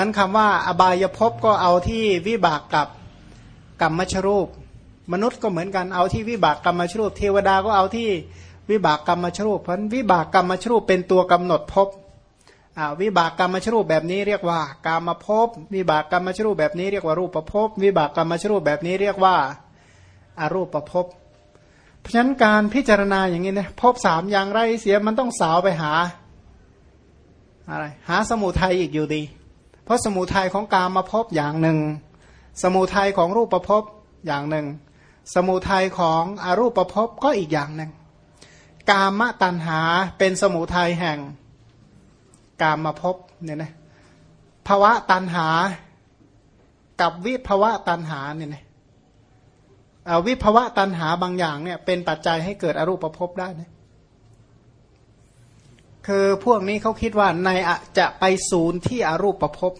พันคำว่าอบายภพก็เอาที่วิบากกับกรรมชรูป มนุษย์ก็เหมือนกันเอาที่วิบากกรรมชรูป เทวดาก็เอาที่วิบากกรรมชรูป เพันวิบากกรรมชรูปเป็นตัวกำหนดภพวิบากกรรมชรูปแบบนี้เรียกว่ากามภพวิบากกรรมชรูปแบบนี้เรียกว่ารูปภพวิบากกรรมชรูปแบบนี้เรียกว่าอารูปภพเพราะฉะนั้นการพิจารณาอย่างนี้เนี่ยภพสามอย่างไรเสียมันต้องสาวไปหาอะไรหาสมุทัยอีกอยู่ดี เพราะสมุทัยของกามมาพบอย่างหนึ่ง สมุทัยของรูปประพบอย่างหนึ่ง สมุทัยของอรูปประพบก็อีกอย่างหนึ่ง กามตัณหาเป็นสมุทัยแห่งกามมาพบเนี่ยนะภาวะตัณหากับวิภาวะตัณหาเนี่ยนะวิภาวะตัณหาบางอย่างเนี่ยเป็นปัจจัยให้เกิดอรูปภพได้นะ คือพวกนี้เขาคิดว่าในจะไปศูนย์ที่อรูปประพบ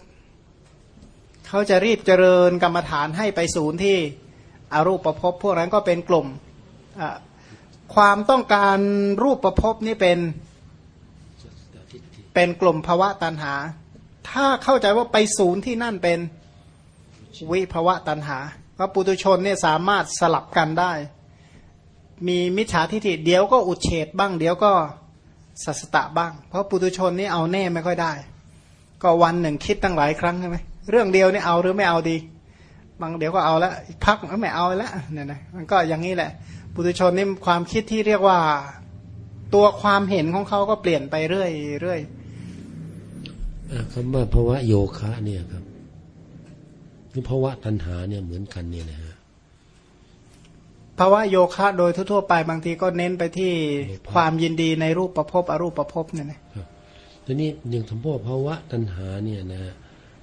เขาจะรีบเจริญกรรมฐานให้ไปศูนย์ที่อรูปประพบพวกนั้นก็เป็นกลุ่มความต้องการรูปประพบนี่เป็นเป็นกลุ่มภาวะตันหา ถ้าเข้าใจว่าไปศูนย์ที่นั่นเป็นวิภาวะตันหาว่าปุตุชนเนี่ยสามารถสลับกันได้ มีมิจฉาทิฏฐิเดี๋ยวก็อุเฉดบ้างเดี๋ยวก็ สัสตะบ้าง เพราะปุตุชนนี่เอาแน่ไม่ค่อยได้ ก็วันหนึ่งคิดตั้งหลายครั้งใช่ไหมเรื่องเดียวนี่เอาหรือไม่เอาดี บางเดี๋ยวก็เอาแล้วพักไม่เอาแล้วเนี่ยนะมันก็อย่างนี้แหละ ปุตุชนนี่ความคิดที่เรียกว่าตัวความเห็นของเขาก็เปลี่ยนไปเรื่อยเรื่อยคำว่าภาวะโยคะเนี่ยครับนี่ภาวะตัณหาเนี่ยเหมือนกันเนี่ยนะฮะ ภาวะโยคะโดยทั่วไปบางทีก็เน้นไปที่ความยินดีในรูปประพบอรูปประพบเนี่ยนะทีนี้หนึ่งคำพูดภาวะตัณหาเนี่ยนะ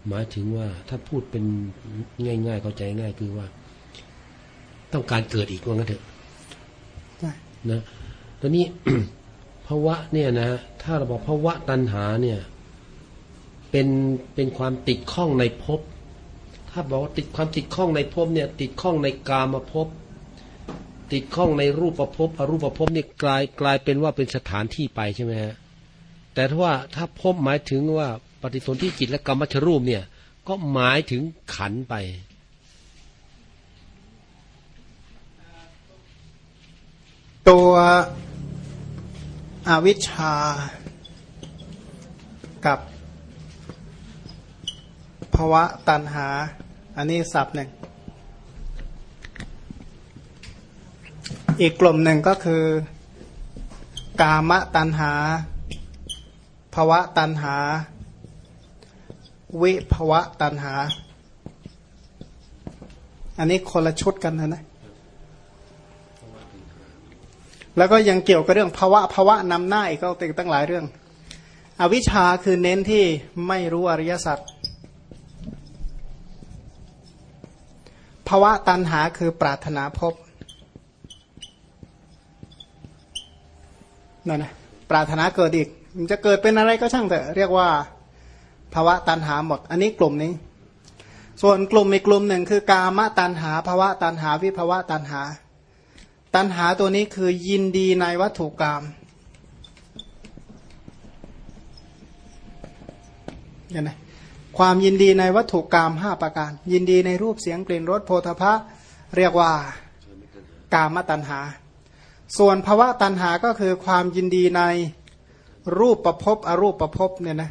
หมายถึงว่าถ้าพูดเป็นง่าย ๆ เข้าใจง่ายคือว่า ต้องการเกิดอีกว่างั้นเถอะนะตอนนี้ภาวะเนี่ยนะถ้าเราบอกภาวะตัณหาเนี่ย เป็นเป็นความติดข้องในภพถ้าบอกว่าติดความติดข้องในภพเนี่ย ติดข้องในกามภพ ติดข้องในรูปประพบอรูปประพบนี่กลายกลายเป็นว่าเป็นสถานที่ไปใช่ไหมฮะแต่ถ้าว่าถ้าพบหมายถึงว่าปฏิสนธิจิตและกรรมชรูปเนี่ย ก็หมายถึงขันไปตัวอวิชชากับภาวะตันหา อันนี้ศัพท์หนึ่ง อีกกลุ่มหนึ่งก็คือ กามตัณหาภวะตัณหา วิภวะตัณหา อันนี้คนละชุดกันนะนะ แล้วก็ยังเกี่ยวกับเรื่องภาวะภาวะนำหน้าอีกก็ติดตั้งหลายเรื่อง อวิชชาคือเน้นที่ไม่รู้อริยสัจภาวะตันหาคือปรารถนาพบ นั่นนะปรารถนาเกิดอีก มันจะเกิดเป็นอะไรก็ช่างเถอะเรียกว่าภาวะตันหาหมด อันนี้กลุ่มนี้ ส่วนกลุ่มอีกกลุ่มหนึ่งคือกามตันหาภาวะตันหาวิภาวะตันหา ตันหาตัวนี้คือยินดีในวัตถุกรรมเห็นไหมความยินดีในวัตถุกรรมห้าประการ ยินดีในรูปเสียงกลิ่นรสโพธพะเรียกว่ากามตันหา ส่วนภาวะตัณหาก็คือความยินดีในรูปประพบอรูปประพบเนี่ยนะ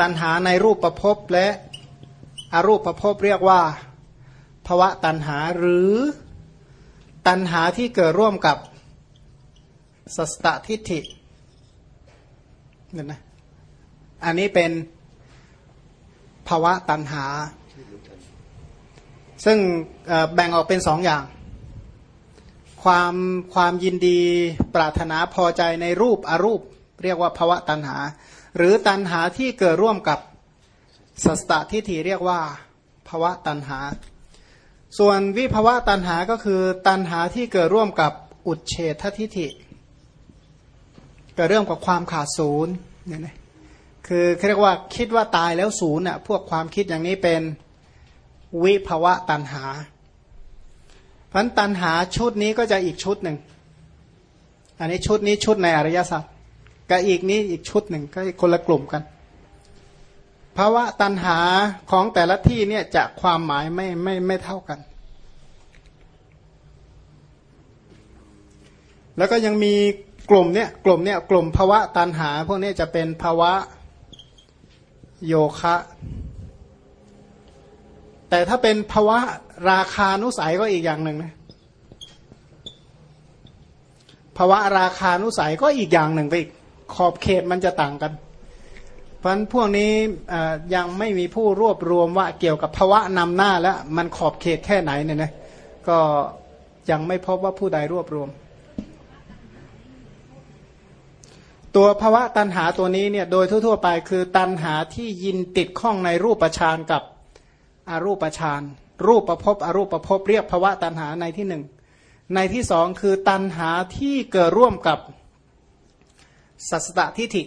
ตัณหาในรูปประพบและอรูปประพบเรียกว่าภาวะตัณหาหรือตัณหาที่เกิดร่วมกับสัสตทิฏฐิเนี่ยนะอันนี้เป็นภาวะตัณหา ซึ่งแบ่งออกเป็นสองอย่าง ความความยินดีปรารถนาพอใจในรูปอรูป เรียกว่าภวะตัณหา หรือตัณหาที่เกิดร่วมกับสัสตทิฏฐิเรียกว่าภวะตัณหา ส่วนวิภวะตัณหาก็คือตัณหาที่เกิดร่วมกับอุดเฉททิฏฐิเกิดเรื่องกับความขาดศูนย์เนี่ยนะคือเรียกว่าคิดว่าตายแล้วศูนย์อะพวกความคิดอย่างนี้เป็นวิภวะตัณหา พันตันหาชุดนี้ก็จะอีกชุดหนึ่ง อันนี้ชุดนี้ชุดในอริยสัจกับอีกนี้อีกชุดหนึ่งก็คนละกลุ่มกันภาวะตันหาของแต่ละที่เนี่ยจะความหมายไม่ไม่ไม่เท่ากัน แล้วก็ยังมีกลุ่มเนี่ยกลุ่มเนี่ยกลุ่มภาวะตันหา พวกนี้จะเป็นภาวะโยคะ แต่ถ้าเป็นภาวะราคานุสัยก็อีกอย่างหนึ่งนะภาวะราคานุสัยก็อีกอย่างหนึ่งไปอีกขอบเขตมันจะต่างกัน เพราะฉะนั้นพวกนี้ยังไม่มีผู้รวบรวมว่าเกี่ยวกับภาวะนำหน้าแล้วมันขอบเขตแค่ไหนเนี่ยนะก็ยังไม่พบว่าผู้ใดรวบรวม ตัวภาวะตันหาตัวนี้เนี่ยโดยทั่วๆไปคือตันหาที่ยินติดข้องในรูปฌานกับ อรูปฌานรูปประพบอรูปประพบเรียกภาวะตันหาในที่หนึ่งในที่สองคือตันหาที่เกิดร่วมกับสัสตทิฏฐิ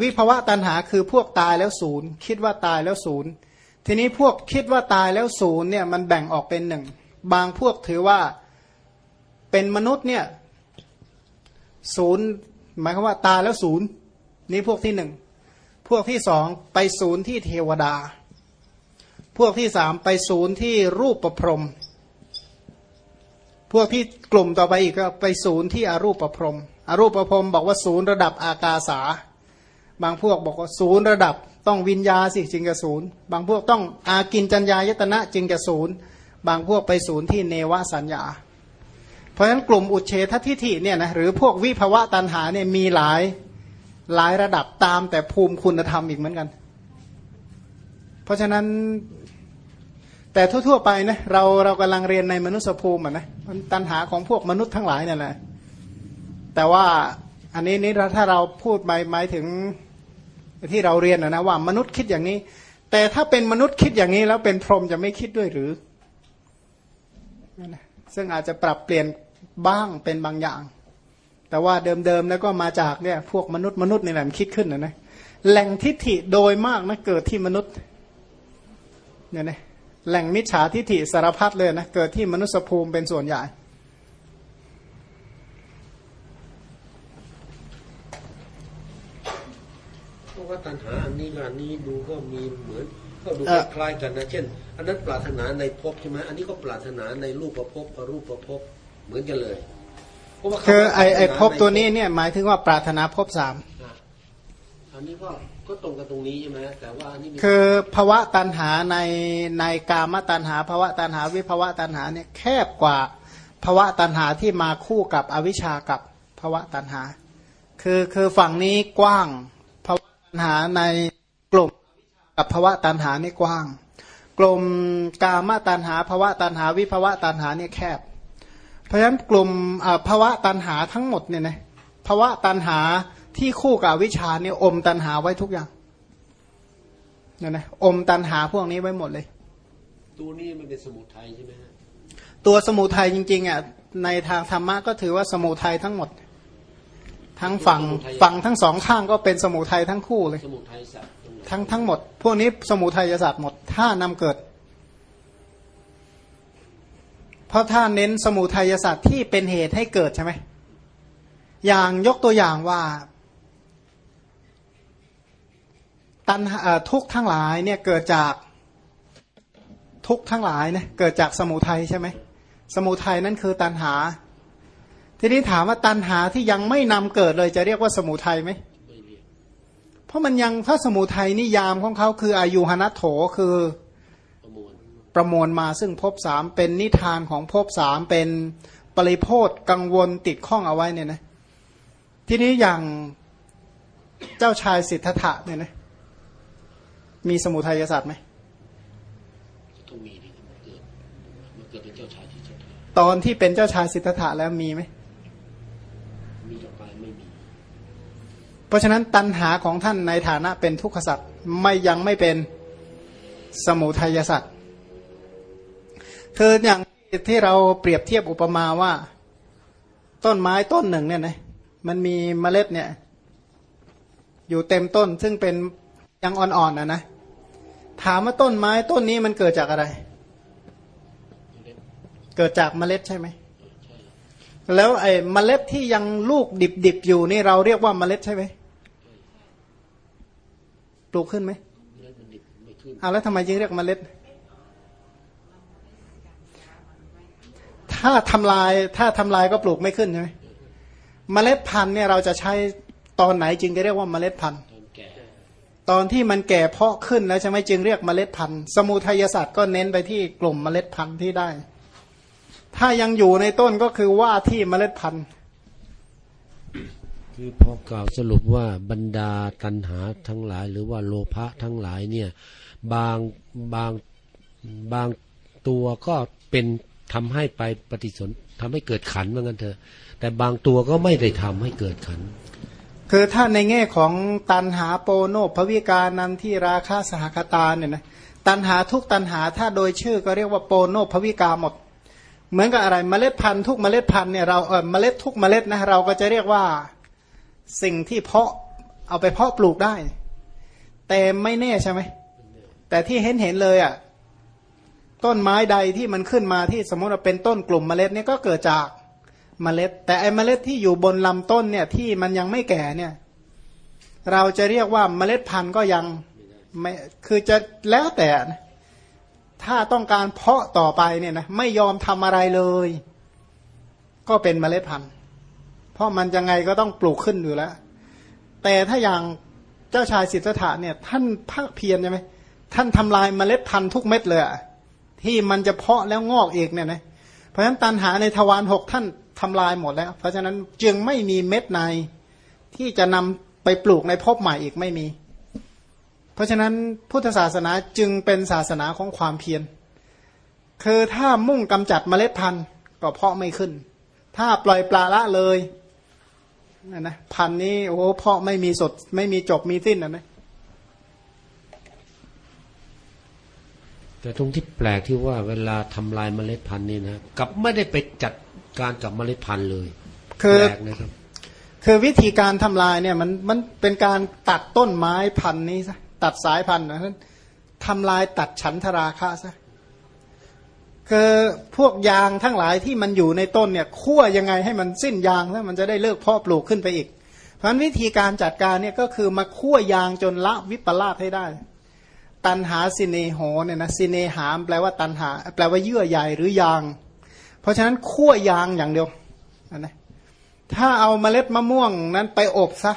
วิภวะตันหาคือพวกตายแล้วศูนย์คิดว่าตายแล้วศูนย์ทีนี้พวกคิดว่าตายแล้วศูนย์เนี่ยมันแบ่งออกเป็นหนึ่งบางพวกถือว่าเป็นมนุษย์เนี่ยศูนย์หมายความว่าตายแล้วศูนย์ นี่พวกที่หนึ่ง พวกที่สองไปศูนย์ที่เทวดา พวกที่สามไปศูนย์ที่รูปประพรม พวกที่กลุ่มต่อไปอีกก็ไปศูนย์ที่อรูปประพรม อรูปประพรมบอกว่าศูนย์ระดับอากาสา บางพวกบอกว่าศูนย์ระดับต้องวิญญาสิจึงจะศูนย์ บางพวกต้องอากินจัญญายตนะจึงจะศูนย์ บางพวกไปศูนย์ที่เนวสัญญา เพราะฉะนั้นกลุ่มอุเฉททิฏฐิเนี่ยนะหรือพวกวิภวะตันหาเนี่ยมีหลาย หลายระดับตามแต่ภูมิคุณธรรมอีกเหมือนกัน เพราะฉะนั้นแต่ทั่วๆไปนะเราเรากำลังเรียนในมนุษยภูมินะมันตัณหาของพวกมนุษย์ทั้งหลายนี่แหละแต่ว่าอันนี้นี่ถ้าเราพูดหมายหมายถึงที่เราเรียนนะนะว่ามนุษย์คิดอย่างนี้ แต่ถ้าเป็นมนุษย์คิดอย่างนี้แล้วเป็นพรหมจะไม่คิดด้วยหรือ ซึ่งอาจจะปรับเปลี่ยนบ้างเป็นบางอย่าง แต่ว่าเดิมๆแล้วก็มาจากเนี่ยพวกมนุษย์มนุษย์นี่แหละมันคิดขึ้นนะนะแหล่งทิฏฐิโดยมากนะเกิดที่มนุษย์เนี่ยนะแหล่งมิจฉาทิฐิสารพัดเลยนะเกิดที่มนุษยภูมิเป็นส่วนใหญ่เพราะว่าตัณหาอันนี้กับอันนี้ดูก็มีเหมือนก็ดูคล้ายกันนะเช่น อันนั้นปรารถนาในภพใช่ไหมอันนี้ก็ปรารถนาในรูปประภพอรูปประภพเหมือนกันเลย คือไอไอภพตัวนี้เนี่ยหมายถึงว่าปรารถนาภพสามอันนี้ก็ก็ตรงกับตรงนี้ใช่ไหมแต่ว่านี่คือภาวะตันหาในในกามตันหาภาวะตันหาวิภาวะตันหาเนี่ยแคบกว่าภาวะตันหาที่มาคู่กับอวิชากับภาวะตันหา คือคือฝั่งนี้กว้างภาวะตันหาในกลุ่มกับภาวะตันหานี่กว้าง กลุ่มกามตันหาภาวะตันหาวิภาวะตันหาเนี่ยแคบ เพราะฉะนั้นกลุ่มภาวะตันหาทั้งหมดเนี่ยนะภาวะตันหาที่คู่กับวิชาเนี่ยอมตันหาไว้ทุกอย่างเนี่ยนะอมตันหาพวกนี้ไว้หมดเลย ตัวนี้มันเป็นสมุทัยใช่ไหมฮะตัวสมุทัยจริงๆอะในทางธรรมะก็ถือว่าสมุทัยทั้งหมด ทั้งฝั่งฝั่งทั้งสองข้างก็เป็นสมุทัยทั้งคู่เลยสมุทัยสัตว์ทั้งทั้งหมด พวกนี้สมุทัยศาสตร์หมด ถ้านำเกิด เพราะถ้าเน้นสมุทัยศาสตร์ที่เป็นเหตุให้เกิดใช่ไหมอย่างยกตัวอย่างว่าตันทุกทั้งหลายเนี่ยเกิดจากทุกทั้งหลายเนี่ยเกิดจากสมุทัยใช่ไหมสมุทัยนั่นคือตันหา ทีนี้ถามว่าตันหาที่ยังไม่นำเกิดเลยจะเรียกว่าสมุทัยไหมเพราะมันยังถ้าสมุทัยนิยามของเขาคืออายุหนัตโถคือ ประมวลมาซึ่งภพสามเป็นนิทานของภพสามเป็นปริโพธกังวลติดข้องเอาไว้เนี่ยนะทีนี้อย่างเจ้าชายสิทธัตถะเนี่ยนะมีสมุทัยศาสตร์ไหมต้องมีดิเกิดมันเกิดเป็นเจ้าชายสิทธัตถะตอนที่เป็นเจ้าชายสิทธัตถะแล้วมีไหมมีต่อไปไม่มี เพราะฉะนั้นตัณหาของท่านในฐานะเป็นทุกขสัตว์ไม่ยังไม่เป็นสมุทัยศาสตร์ คืออย่างที่เราเปรียบเทียบอุปมาว่า ต้นไม้ต้นหนึ่งเนี่ยนะมันมีเมล็ดเนี่ย อยู่เต็มต้นซึ่งเป็นยังอ่อนๆนะนะถามว่าต้นไม้ต้นนี้มันเกิดจากอะไร เกิดจากเมล็ดใช่ไหมแล้วไอ้เมล็ดที่ยังลูกดิบๆอยู่นี่เราเรียกว่าเมล็ดใช่ไหมปลูกขึ้นไหมเอาแล้วทำไมจึงเรียกเมล็ด ถ้าทำลายถ้าทำลายก็ปลูกไม่ขึ้นใช่ไหมเมล็ดพันธุ์เนี่ยเราจะใช้ตอนไหนจึงจะเรียกว่าเมล็ดพันธุ์ตอนที่มันแก่เพาะขึ้นแล้วใช่ไหมจึงเรียกเมล็ดพันธุ์ สมุทัยศาสตร์ก็เน้นไปที่กลุ่มเมล็ดพันธุ์ที่ได้ ถ้ายังอยู่ในต้นก็คือว่าที่เมล็ดพันธุ์คือพอกล่าวสรุปว่าบรรดาตันหาทั้งหลาย หรือว่าโลภะทั้งหลายเนี่ยบางบางบางตัวก็เป็น ทำให้ไปปฏิสนทำให้เกิดขันเหมือนกันเถอะ แต่บางตัวก็ไม่ได้ทำให้เกิดขัน คือถ้าในแง่ของตันหาโปโนภวิกานันที่ราคาสหคตาเนี่ยนะตันหาทุกตันหาถ้าโดยชื่อก็เรียกว่าโปโนภวิกาหมด เหมือนกับอะไรเมล็ดพันธุ์ทุกเมล็ดพันธุ์เนี่ยเราเออเมล็ดทุกเมล็ดนะเราก็จะเรียกว่าสิ่งที่เพาะเอาไปเพาะปลูกได้ แต่ไม่แน่ใช่ไหมแต่ที่เห็นเห็นเลยอะ่ะ ต้นไม้ใดที่มันขึ้นมาที่สมมติว่าเป็นต้นกลุ่มเมล็ดเนี่ยก็เกิดจากเมล็ด แต่ไอเมล็ดที่อยู่บนลำต้นเนี่ยที่มันยังไม่แก่เนี่ย เราจะเรียกว่าเมล็ดพันธุ์ก็ยังไม่คือจะแล้วแต่ถ้าต้องการเพาะต่อไปเนี่ยนะไม่ยอมทำอะไรเลย ก็เป็นเมล็ดพันธุ์ เพราะมันยังไงก็ต้องปลูกขึ้นอยู่แล้ว แต่ถ้าอย่างเจ้าชายสิทธัตถะเนี่ย ท่านภาคเพียรใช่ไหมท่านทำลายเมล็ดพันธุ์ทุกเม็ดเลยอะ ที่มันจะเพาะแล้วงอกเอกเนี่ยนะเพราะฉะนั้นตันหาในทวารหกท่านทำลายหมดแล้ว เพราะฉะนั้นจึงไม่มีเม็ดในที่จะนำไปปลูกในภพใหม่อีกไม่มี เพราะฉะนั้นพุทธศาสนาจึงเป็นศาสนาของความเพียรคือถ้ามุ่งกำจัดเมล็ดพันธุ์ก็เพาะไม่ขึ้น ถ้าปล่อยปลาละเลยนะนะพันธุ์นี้โอ้เพาะไม่มีสดไม่มีจบมีสิ้นนะนะ แต่ตรงที่แปลกที่ว่าเวลาทำลายเมล็ดพันธุ์นี่นะกลับไม่ได้ไปจัดการกับเมล็ดพันธุ์เลยคือแปลกนะครับคือวิธีการทำลายเนี่ยมันมันเป็นการตัดต้นไม้พันธุ์นี้ซะตัดสายพันธุ์นะทำลายตัดฉันทราคะซะคือพวกยางทั้งหลายที่มันอยู่ในต้นเนี่ยคั่วยังไงให้มันสิ้นยางแล้วมันจะได้เลิกเพาะปลูกขึ้นไปอีก เพราะฉะนั้นวิธีการจัดการเนี่ยก็คือมาคั่วยางจนละวิปลาสให้ได้ ตันหาสิเนโหเนี่ยนะสิเนหามแปลว่าตันหา แปลว่าเยื่อใยหรือยาง เพราะฉะนั้นคั่วยางอย่างเดียวนะถ้าเอาเมล็ดมะม่วงนั้นไปอบซะ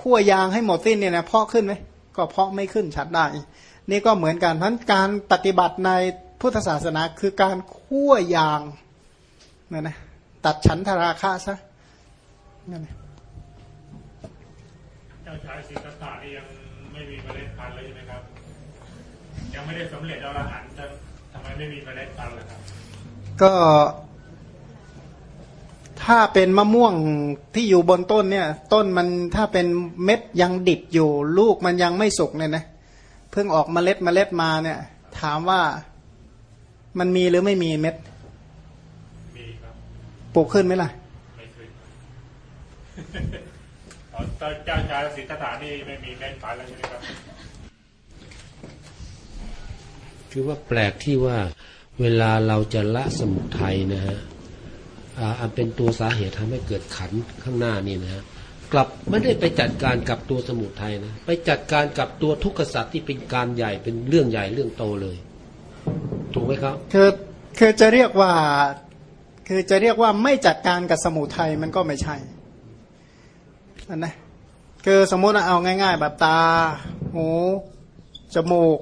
คั่วยางให้หมดสิ้นเนี่ยนะเพาะขึ้นไหมก็เพาะไม่ขึ้นชัดได้ นี่ก็เหมือนกันเพราะการปฏิบัติในพุทธศาสนาคือการคั่วยางนะนะตัดฉันทราคะซะนั่นนะเจ้าชายสิทธัตถะยัง ม่มีเมล็ดพันธุ์เลยใช่ไหมครับ ยังไม่ได้สำเร็จอรหันต์จะทำไมไม่มีเมล็ดพันธุ์ล่ะครับ ก็ ถ้าเป็นมะม่วงที่อยู่บนต้นเนี่ย ต้นมันถ้าเป็นเม็ดยังดิบอยู่ ลูกมันยังไม่สุกเนี่ยนะเพิ่งออกเมล็ดเมล็ดมาเนี่ย ถามว่ามันมีหรือไม่มีเม็ดมีครับปลูกขึ้นไหมล่ะไม่เคยอ๋อ เจ้าชายสิทธัตถะนี่ไม่มีเมล็ดพันธุ์แล้วใช่ไหมครับ คือว่าแปลกที่ว่าเวลาเราจะละสมุทัยนะฮะอ่าอันเป็นตัวสาเหตุทำให้เกิดขันข้างหน้านี่นะฮะกลับไม่ได้ไปจัดการกับตัวสมุทัยนะ ไปจัดการกับตัวทุกขสัตว์ที่เป็นการใหญ่เป็นเรื่องใหญ่เรื่องโตเลย ถูกไหมครับคือคือจะเรียกว่า คือจะเรียกว่าไม่จัดการกับสมุทัยมันก็ไม่ใช่ อันนะคือสมมติว่าเอาง่าย ๆ แบบตา หู จมูก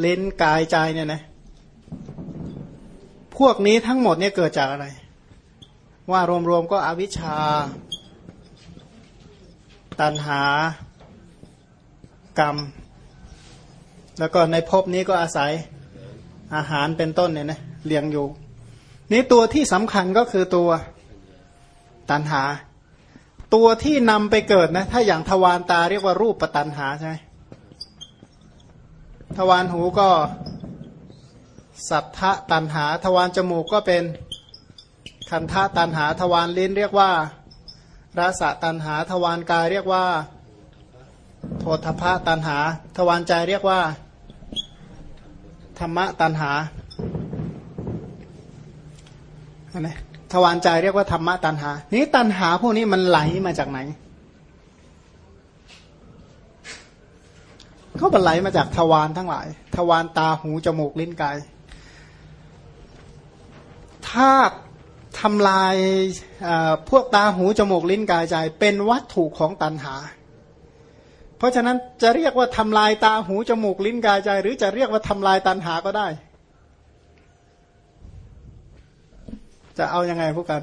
เลิ้นกายใจเนี่ยนะพวกนี้ทั้งหมดเนี่ยเกิดจากอะไร ว่ารวมๆก็อวิชชา ตัณหา กรรม แล้วก็ในภพนี้ก็อาศัยอาหารเป็นต้นเนี่ยนะเลี้ยงอยู่ นี่ตัวที่สำคัญก็คือตัวตันหา ตัวที่นำไปเกิดนะ ถ้าอย่างทวารตาเรียกว่ารูปปตันหาใช่ไหมทวารหูก็สัทธะตันหา ทวารจมูกก็เป็นคันธะตันหา ทวารลิ้นเรียกว่ารสะตันหา ทวารกายเรียกว่า โทธพะตันหา ทวารใจเรียกว่า ธรรมะตันหานะ ทวารใจเรียกว่าธรรมะตันหา นี้ตันหาพวกนี้มันไหลมาจากไหนเขาบรรไหลมาจากทวารทั้งหลาย ทวารตาหูจมูกลิ้นกาย ถ้าทำลายพวกตาหูจมูกลิ้นกายใจ เป็นวัตถุของตันหา เพราะฉะนั้นจะเรียกว่าทำลายตาหูจมูกลิ้นกายใจ หรือจะเรียกว่าทำลายตันหาก็ได้ จะเอาอยัางไงพวกกัน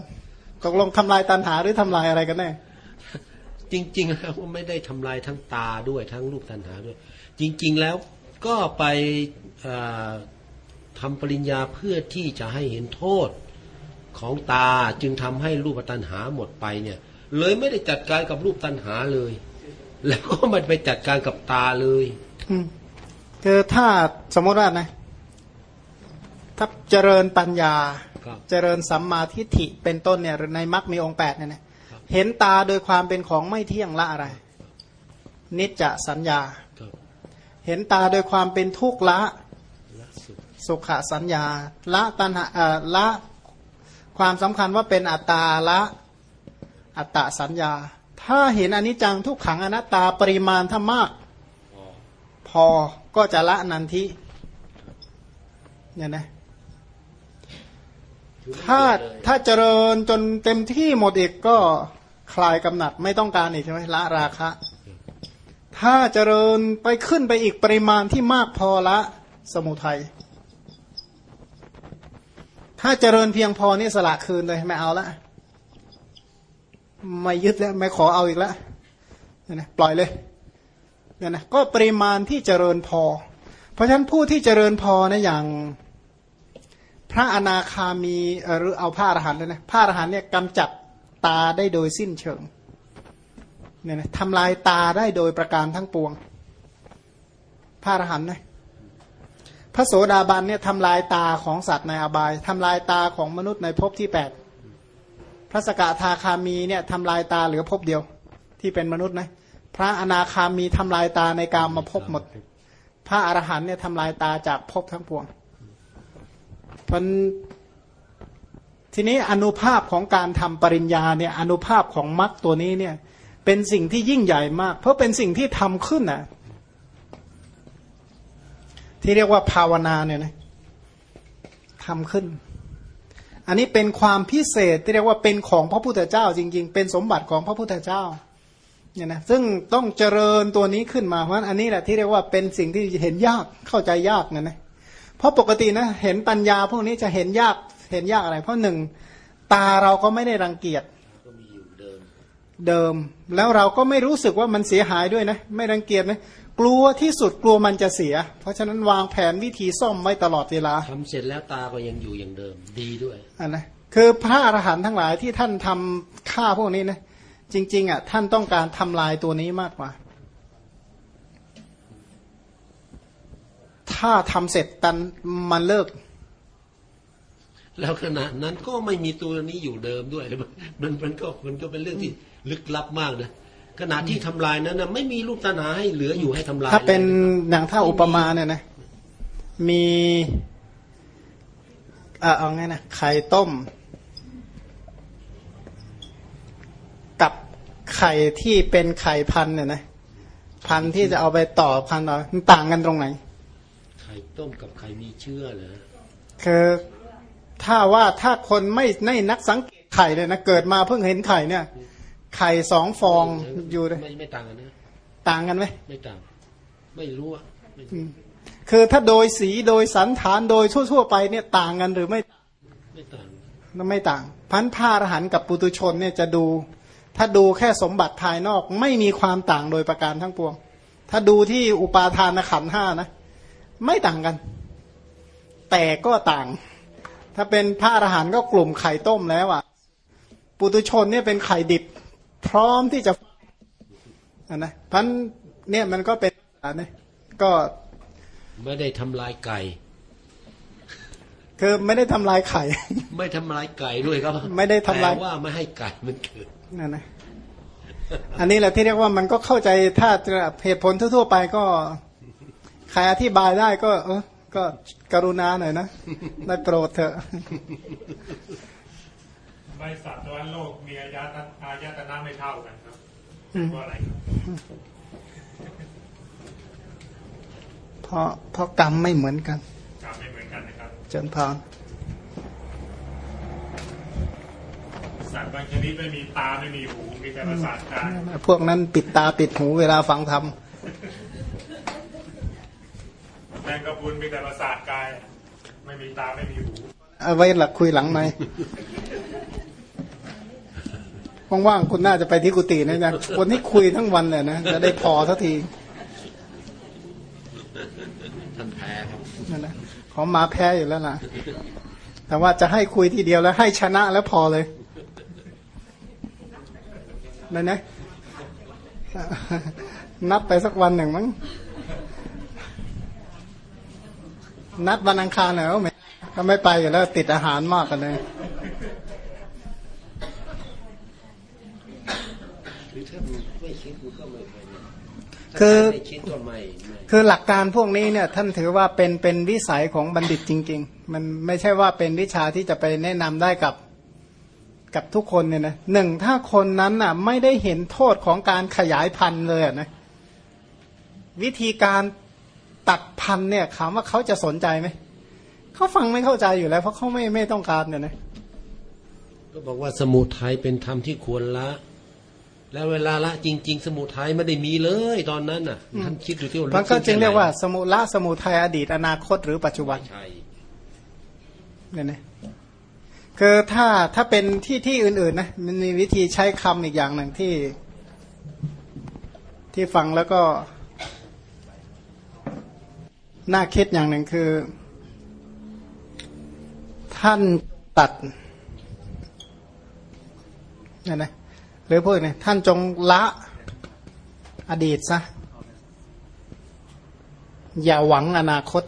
ตกลงทำลายตันหาหรือทำลายอะไรกันแน่จริง ๆ แล้วไม่ได้ทำลายทั้งตาด้วยทั้งรูปตันหาด้วย จริง ๆ แล้วก็ไปทำปริญญาเพื่อที่จะให้เห็นโทษของตาจึงทำให้รูปตัณหาหมดไปเนี่ย เลยไม่ได้จัดการกับรูปตัณหาเลย แล้วก็มันไปจัดการกับตาเลยคือถ้าสมมติว่านะถ้าเจริญปัญญา เจริญสัมมาทิฏฐิเป็นต้นเนี่ยในมรรคมีองค์แปดเนี่ยนะเห็นตาโดยความเป็นของไม่เที่ยงละอะไร นิจจสัญญา เห็นตาโดยความเป็นทุกข์ละสุขสัญญา ละตัณหาละความสำคัญว่าเป็นอัตตาละอัตตาสัญญา ถ้าเห็นอนิจจังทุกขังอนัตตาปริมาณถ้ามาก พอก็จะละนันทิเนี่ยนะ ถ้าถ้าเจริญจนเต็มที่หมดอีกก็คลายกำหนัดไม่ต้องการอีกใช่ไหมละราคะ ถ้าเจริญไปขึ้นไปอีกปริมาณที่มากพอละสมุทัยถ้าเจริญเพียงพอนี่สละคืนเลยไม่เอาละไม่ยึดแล้วไม่ขอเอาอีกแล้วเนี่ยนะปล่อยเลยเนี่ยนะก็ปริมาณที่เจริญพอ เพราะฉะนั้นผู้ที่เจริญพอนะอย่าง พระอนาคามีหรือเอาพระอรหันต์เลยนะพระอรหันต์เนี่ยกำจัดตาได้โดยสิ้นเชิงเนี่ยนะทำลายตาได้โดยประการทั้งปวง พระอรหันต์นะพระโสดาบันเนี่ยทำลายตาของสัตว์ในอบายทำลายตาของมนุษย์ในภพที่แปดพระสกทาคามีเนี่ยทำลายตาเหลือภพเดียวที่เป็นมนุษย์นะพระอนาคามีทำลายตาในกามมาภพหมด พระอรหันต์เนี่ยทำลายตาจากภพทั้งปวง พันทีนี้อนุภาพของการทำปริญญาเนี่ยอนุภาพของมรรคตัวนี้เนี่ย เป็นสิ่งที่ยิ่งใหญ่มาก เพราะเป็นสิ่งที่ทำขึ้นน่ะ ที่เรียกว่าภาวนาเนี่ยนะทำขึ้น อันนี้เป็นความพิเศษที่เรียกว่าเป็นของพระพุทธเจ้า จริง ๆ เป็นสมบัติของพระพุทธเจ้าเนี่ยนะซึ่งต้องเจริญตัวนี้ขึ้นมาเพราะอันนี้แหละที่เรียกว่าเป็นสิ่งที่เห็นยากเข้าใจยากนะนะ เพราะปกตินะเห็นปัญญาพวกนี้จะเห็นยากเห็นยากอะไร เพราะหนึ่งตาเราก็ไม่ได้รังเกียจเดิม แล้วเราก็ไม่รู้สึกว่ามันเสียหายด้วยนะ ไม่รังเกียจนะกลัวที่สุดกลัวมันจะเสีย เพราะฉะนั้นวางแผนวิธีซ่อมไว้ตลอดเวลาทำเสร็จแล้วตาก็ยังอยู่อย่างเดิม ดีด้วยอันนะคือพระอรหันต์ทั้งหลายที่ท่านทำฆ่าพวกนี้นะจริง ๆอะท่านต้องการทำลายตัวนี้มากกว่า ถ้าทำเสร็จตันมันเลิก แล้วขณะนั้นก็ไม่มีตัวนี้อยู่เดิมด้วย มันมันก็มันก็เป็นเรื่องที่ลึกลับมากนะขณะที่ทำลายนั้นนะไม่มีลูกตาหนาให้เหลืออยู่ให้ทำลายถ้าเป็นหนังท่าอุปมาเนี่ยนะมีเออเอาไงนะไข่ต้ม กับไข่ที่เป็นไข่พันเนี่ยนะพันที่จะเอาไปต่อพันต่อมันต่างกันตรงไหนไข่ต้มกับไข่มีเชื้อเหรอคือถ้าว่าถ้าคนไม่ในนักสังเกตไข่เลยนะเกิดมาเพิ่งเห็นไข่เนี่ย ไข่สองฟองอยู่เลยไม่ไม่ต่างกันนะต่างกันไหมไม่ต่าง ไม่รู้อะคือถ้าโดยสีโดยสันฐานโดยทั่ว ๆ ไปเนี่ยต่างกันหรือไม่ไม่ต่างไม่ต่าง พันผ้าอรหันกับปุตุชนเนี่ยจะดู ถ้าดูแค่สมบัติภายนอก ไม่มีความต่างโดยประการทั้งปวง ถ้าดูที่อุปาทานขันห้านะ ไม่ต่างกัน แต่ก็ต่าง ถ้าเป็นพระอรหันต์ก็กลุ่มไข่ต้มแล้วอะ ปุตุชนเนี่ยเป็นไข่ดิบ พร้อมที่จะนะพันเนี่ยมันก็เป็นอันนี้ก็ไม่ได้ทำลายไก่ คือไม่ได้ทำลายไข่ ไม่ทำลายไก่ด้วยครับ ไม่ได้ทำลายว่าไม่ให้ไก่มันเกิดนั่นนะอันนี้แหละที่เรียกว่ามันก็เข้าใจถ้าเหตุผลทั่วๆไปก็ ใครอธิบายได้ก็ เออก็กรุณาหน่อยนะได้โปรดเถอะบริษัทตะวันโลกมีอายตนะอายตนะไม่เท่ากันครับอืมเพราะอะไรครับเพราะเพราะกรรมไม่เหมือนกันกรรมไม่เหมือนกันนะครับเจนพานสัตว์บางชนิดไม่มีตาไม่มีหูมีแต่ประสาทตาพวกนั้นปิดตาปิดหูเวลาฟังธรรม แมงกะพรุนมีแต่ประสาทกาย ไม่มีตาไม่มีหูเอาไว้หลักคุยหลังไหมว่างๆคุณน่าจะไปที่กุฏินะอาจารย์วันนี้คุยทั้งวันเลยนะจะได้พอสักทีท่านแพ้ครับนั่นนะเขามาแพ้อยู่แล้วล่ะ แต่ว่าจะให้คุยทีเดียวแล้วให้ชนะแล้วพอเลยนั่นนะนัดไปสักวันหนึ่งมั้ง นัดวันอังคารเหรอไม่ก็ไม่ไปอยู่แล้วติดอาหารมากกันเลยหรือถ้าไม่คิดมันก็ไม่เป็นคือถ้าไม่คิดก็ไม่ไม่คือหลักการพวกนี้เนี่ยท่านถือว่าเป็นเป็นวิสัยของบัณฑิตจริง ๆ มันไม่ใช่ว่าเป็นวิชาที่จะไปแนะนำได้กับกับทุกคนเนี่ยนะหนึ่งถ้าคนนั้นน่ะไม่ได้เห็นโทษของการขยายพันธุ์เลยอะนะวิธีการ ตัดพันธุ์เนี่ยถามว่าเขาจะสนใจไหมเขาฟังไม่เข้าใจอยู่แล้ว เพราะเขาไม่ไม่ต้องการเนี่ยนะก็บอกว่าสมุทัยเป็นธรรมที่ควรละ แล้วเวลาละจริง ๆ สมุทัยไม่ได้มีเลยตอนนั้นน่ะท่านคิดดูที่ว่ามันก็จึงเรียกว่า สมุละสมุทัยอดีตอนาคตหรือปัจจุบันใช่เนี่ยนะคือถ้าถ้าเป็นที่ที่อื่น ๆ นะมันมีวิธีใช้คำอีกอย่างหนึ่งที่ ที่ฟังแล้วก็ น่าคิดอย่างหนึ่งคือ ท่านตัดนี่นะหรือพูดเนี่ยท่านจงละอดีตซะอย่าหวังอนาคต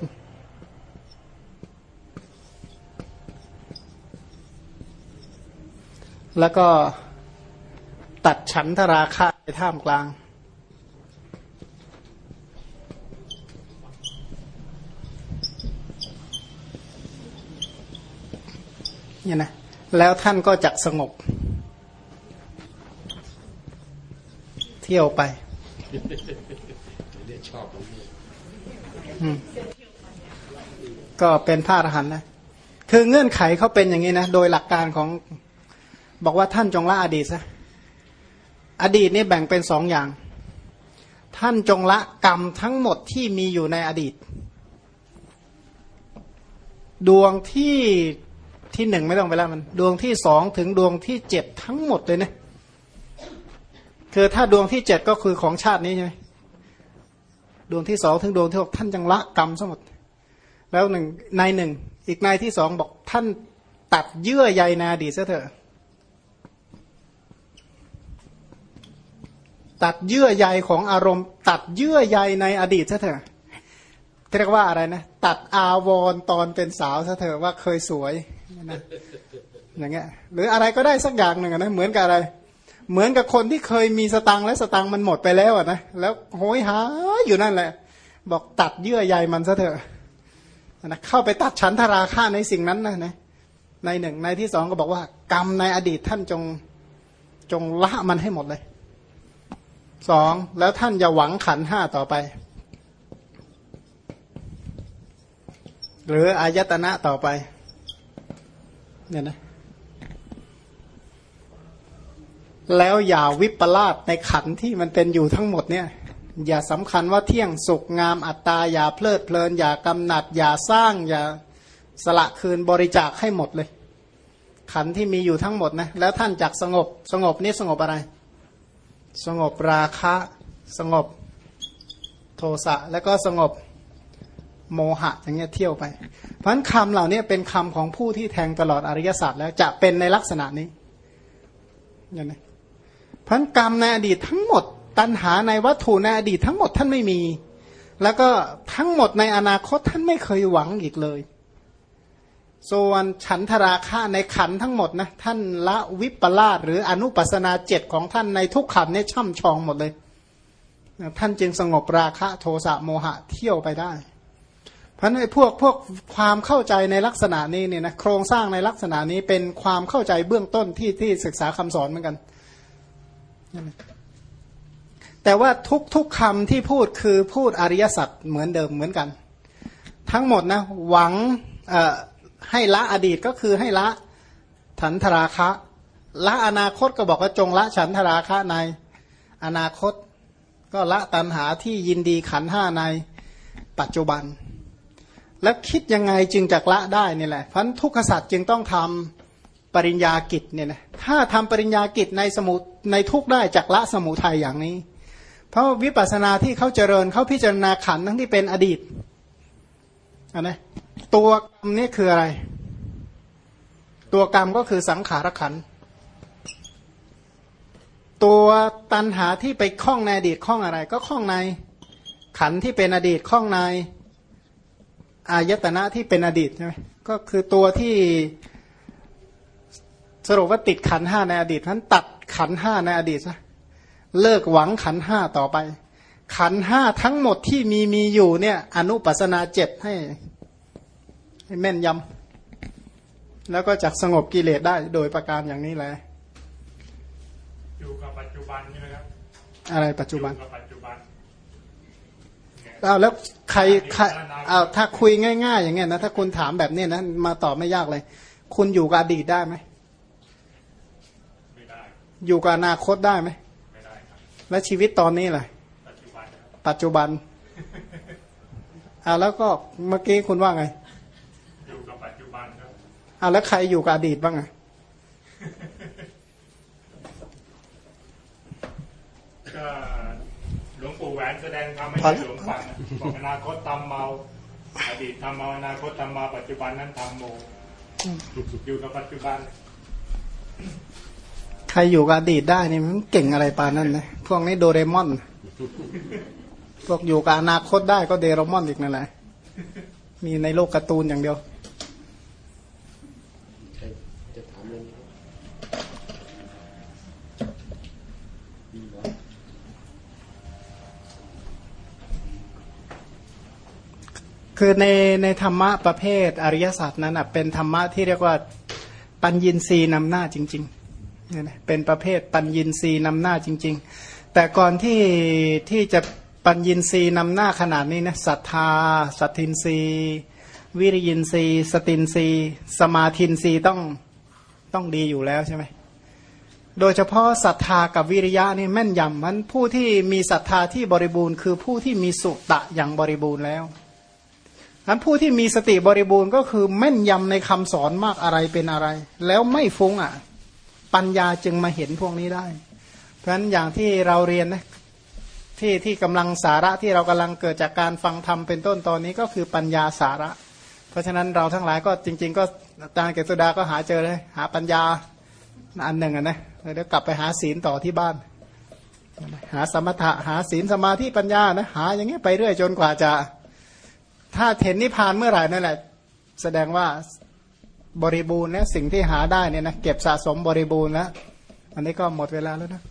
แล้วก็ตัดฉันทราคะในท่ามกลาง เนี่ยนะแล้วท่านก็จะสงบ เที่ยวไปก็เป็นพระอรหันต์นะ คือเงื่อนไขเขาเป็นอย่างนี้นะ โดยหลักการของบอกว่าท่านจงละอดีตซะ อดีตนี่แบ่งเป็นสองอย่าง ท่านจงละกรรมทั้งหมดที่มีอยู่ในอดีต ดวงที่ ที่หนึ่งไม่ต้องไปละมัน ดวงที่สองถึงดวงที่เจ็ดทั้งหมดเลยนะคือถ้าดวงที่เจ็ดก็คือของชาตินี้ใช่ไหมดวงที่สองถึงดวงที่หกท่านยังละกรรมทั้งหมดแล้วหนึ่งในหนึ่งอีกในที่สองบอกท่านตัดเยื่อใยในอดีตซะเถอะ ตัดเยื่อใยของอารมณ์ ตัดเยื่อใยในอดีตซะเถอะเรียกว่าอะไรนะ ตัดอาวรตอนเป็นสาวซะเถอะว่าเคยสวย นะอย่างเงี้ยหรืออะไรก็ได้สักอย่างหนึ่งนะเหมือนกับอะไร เหมือนกับคนที่เคยมีสตังและสตังมันหมดไปแล้วอะนะแล้วโหยหาอยู่นั่นแหละ บอกตัดเยื่อใยมันซะเถอะนะเข้าไปตัดชั้นทราค่าในสิ่งนั้นนะนะในหนึ่งในที่สองก็บอกว่า กรรมในอดีตท่านจงจงละมันให้หมดเลยสองแล้วท่านอย่าหวังขันห้าต่อไป หรืออายตนะต่อไป เนี่ยนะแล้วอย่าวิปลาสในขันที่มันเป็นอยู่ทั้งหมดเนี่ยอย่าสำคัญว่าเที่ยงสุขงามอัตตา อย่าเพลิดเพลิน อย่ากำหนัด อย่าสร้าง อย่าสละคืนบริจาคให้หมดเลย ขันที่มีอยู่ทั้งหมดนะแล้วท่านจักสงบสงบนี่สงบอะไร สงบราคะ สงบโทสะแล้วก็สงบ โมหะอย่างเงี้ยเที่ยวไปเพราะฉะนั้นคำเหล่านี้เป็นคำของผู้ที่แทงตลอดอริยสัจแล้วจะเป็นในลักษณะนี้อย่างนี้พันกรรมในอดีตทั้งหมด ตัณหาในวัตถุในอดีตทั้งหมดท่านไม่มี แล้วก็ทั้งหมดในอนาคตท่านไม่เคยหวังอีกเลยส่วนฉันทราคะในขันทั้งหมดนะท่านละวิปลาสหรืออนุปัสนาเจ็ดของท่านในทุกขันเนี่ยช่ำชองหมดเลย ท่านจึงสงบราคะโทสะโมหะเที่ยวไปได้ พราะในพวกพวกความเข้าใจในลักษณะนี้เนี่ยนะโครงสร้างในลักษณะนี้เป็นความเข้าใจเบื้องต้นที่ที่ศึกษาคำสอนเหมือนกัน แต่ว่าทุกทุกคำที่พูดคือพูดอริยสัจเหมือนเดิมเหมือนกัน ทั้งหมดนะหวังให้ละอดีตก็คือให้ละฉันทราคะ ละอนาคตก็บอกว่าจงละฉันทราคะใน อนาคตก็ละตัณหาที่ยินดีขันห้าในปัจจุบัน แล้วคิดยังไงจึงจะละได้นี่แหละพันทุกขสัตว์จึงต้องทำปริญญากิจเนี่ยนะถ้าทำปริญญากิจในสมุในทุกได้จากละสมุทัยอย่างนี้ เพราะวิปัสสนาที่เขาเจริญเขาพิจารณาขันทั้งที่เป็นอดีตอันนะตัวกรรมนี่คืออะไร ตัวกรรมก็คือสังขารขัน ตัวตันหาที่ไปคล้องในอดีตคล้องอะไร ก็คล้องในขันที่เป็นอดีตคล้องใน อายตนะที่เป็นอดีตใช่ไหมก็คือตัวที่สรุปว่าติดขันห้าในอดีตนั้นตัดขันห้าในอดีตนะเลิกหวังขันห้าต่อไป ขันห้าทั้งหมดที่มีมีอยู่เนี่ย อนุปัสนาเจ็ดให้ ให้แม่นยำแล้วก็จักสงบกิเลสได้โดยประการอย่างนี้แหละอยู่กับปัจจุบันใช่ไหมครับ อะไรปัจจุบันกับปัจจุบัน เอาแล้วใครใครเอาถ้าคุยง่าย ๆ อย่างเงี้ยนะถ้าคุณถามแบบนี้นะมาตอบไม่ยากเลย คุณอยู่กับอดีตได้ไหมไม่ได้ อยู่กับอนาคตได้ไหมไม่ได้ครับแล้วชีวิตตอนนี้ล่ะปัจจุบันปัจจุบันเอาแล้วก็เมื่อกี้คุณว่าไง อยู่กับปัจจุบันครับเอาแล้วใครอยู่กับอดีตบ้างไงก็ลวงปู่ แหวนแสดงทำให้หลวงฟังบอกอนาคตทำเมาอดีตทำเมาอนาคตทำมาปัจจุบันนั้นทำโมอยู่กับปัจจุบัน ใครอยู่กับอดีตได้นี่มันเก่งอะไรปานนั้นนะพวกนี้โดเรมอน พวกอยู่กับอนาคตได้ก็เดเรมอนอีกนั่นแหละมีในโลกการ์ตูนอย่างเดียว คือในในธรรมะประเภทอริยศาสัจนั้นเป็นธรรมะที่เรียกว่าปัญญินรีนำหน้าจริงๆเนี่ยเป็นประเภทปัญญินรีนำหน้าจริง ๆ แต่ก่อนที่ที่จะปัญญินรีนำหน้าขนาดนี้นะศรัทธาสัตทินรีวิริยินรีสตินรีสมาธินรีต้องต้องดีอยู่แล้วใช่ไหมโดยเฉพาะศรัทธากับวิริยะนี่แม่นยำมันผู้ที่มีศรัทธาที่บริบูรณ์ คือผู้ที่มีสุตตะอย่างบริบูรณ์แล้ว นั้นผู้ที่มีสติบริบูรณ์ก็คือแม่นยำในคำสอนมากอะไรเป็นอะไร แล้วไม่ฟุ้งอะ ปัญญาจึงมาเห็นพวกนี้ได้ เพราะฉะนั้นอย่างที่เราเรียนนะที่ที่กำลังสาระที่เรากำลังเกิดจากการฟังธรรมเป็นต้นตอนนี้ก็คือปัญญาสาระ เพราะฉะนั้นเราทั้งหลายก็จริง ๆ ก็อาจารย์เกษดาก็หาเจอเลย หาปัญญาอันหนึ่งนะเดี๋ยวกลับไปหาศีลต่อที่บ้าน หาสมถะหาศีลสมาธิปัญญานะหาอย่างเงี้ยไปเรื่อยจนกว่าจะ ถ้าเห็นนิพพานเมื่อไหร่นั่นแหละ แสดงว่าบริบูรณ์นะสิ่งที่หาได้เนี่ยนะเก็บสะสมบริบูรณ์แล้วอันนี้ก็หมดเวลาแล้วนะ